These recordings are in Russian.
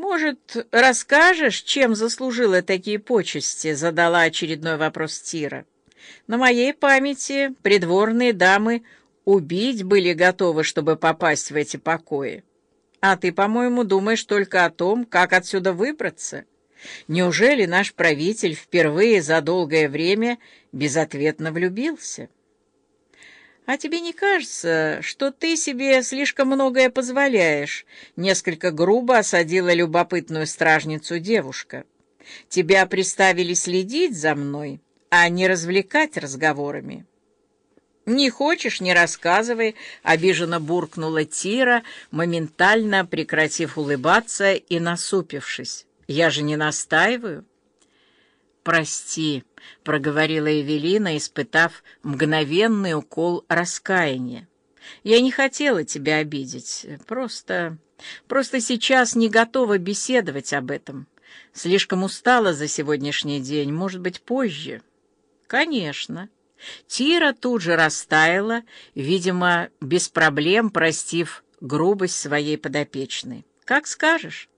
«Может, расскажешь, чем заслужила такие почести?» — задала очередной вопрос Тира. «На моей памяти придворные дамы убить были готовы, чтобы попасть в эти покои. А ты, по-моему, думаешь только о том, как отсюда выбраться. Неужели наш правитель впервые за долгое время безответно влюбился?» «А тебе не кажется, что ты себе слишком многое позволяешь?» Несколько грубо осадила любопытную стражницу девушка. «Тебя приставили следить за мной, а не развлекать разговорами». «Не хочешь, не рассказывай», — обиженно буркнула Тира, моментально прекратив улыбаться и насупившись. «Я же не настаиваю». «Прости», — проговорила Эвелина, испытав мгновенный укол раскаяния. «Я не хотела тебя обидеть. Просто... просто сейчас не готова беседовать об этом. Слишком устала за сегодняшний день. Может быть, позже?» «Конечно». Тира тут же растаяла, видимо, без проблем простив грубость своей подопечной. «Как скажешь».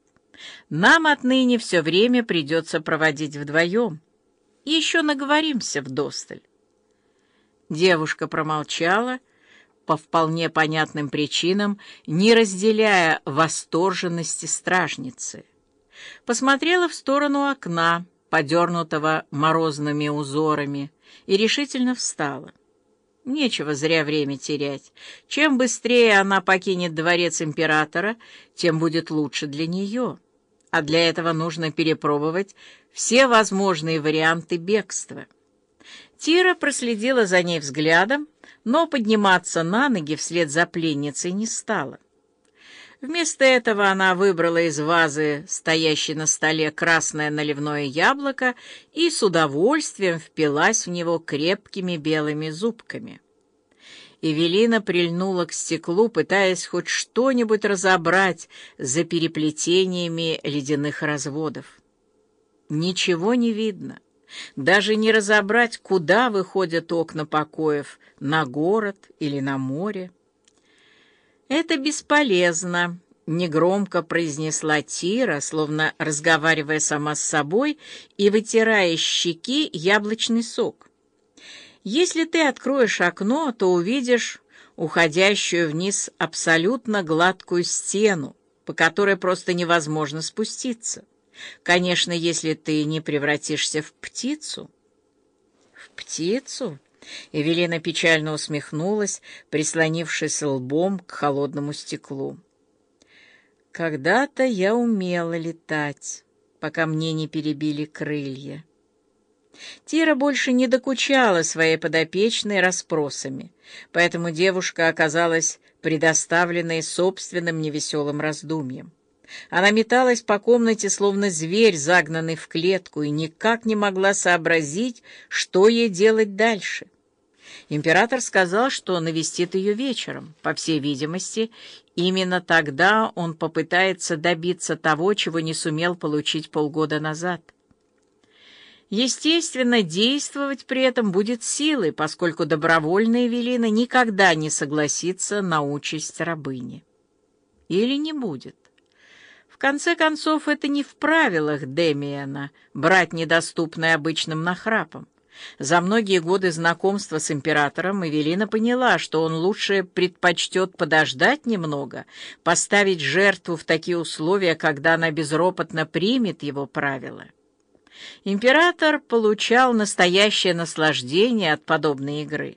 Нам отныне все время придется проводить вдвоем. Еще наговоримся вдосталь. Девушка промолчала, по вполне понятным причинам, не разделяя восторженности стражницы. Посмотрела в сторону окна, подернутого морозными узорами, и решительно встала. Нечего зря время терять. Чем быстрее она покинет дворец императора, тем будет лучше для нее. А для этого нужно перепробовать все возможные варианты бегства. Тира проследила за ней взглядом, но подниматься на ноги вслед за пленницей не стала. Вместо этого она выбрала из вазы, стоящей на столе, красное наливное яблоко и с удовольствием впилась в него крепкими белыми зубками. Эвелина прильнула к стеклу, пытаясь хоть что-нибудь разобрать за переплетениями ледяных разводов. Ничего не видно. Даже не разобрать, куда выходят окна покоев, на город или на море. «Это бесполезно», — негромко произнесла Тира, словно разговаривая сама с собой и вытирая щеки яблочный сок. «Если ты откроешь окно, то увидишь уходящую вниз абсолютно гладкую стену, по которой просто невозможно спуститься. Конечно, если ты не превратишься в птицу». «В птицу?» Эвелина печально усмехнулась, прислонившись лбом к холодному стеклу. «Когда-то я умела летать, пока мне не перебили крылья». Тира больше не докучала своей подопечной расспросами, поэтому девушка оказалась предоставленной собственным невеселым раздумьям. Она металась по комнате, словно зверь, загнанный в клетку, и никак не могла сообразить, что ей делать дальше. Император сказал, что навестит ее вечером. По всей видимости, именно тогда он попытается добиться того, чего не сумел получить полгода назад. Естественно, действовать при этом будет силой, поскольку добровольная Эвелина никогда не согласится на участь рабыни. Или не будет. Конце концов, это не в правилах Демиана брать недоступное обычным нахрапом. За многие годы знакомства с императором Эвелина поняла, что он лучше предпочтет подождать немного, поставить жертву в такие условия, когда она безропотно примет его правила. Император получал настоящее наслаждение от подобной игры.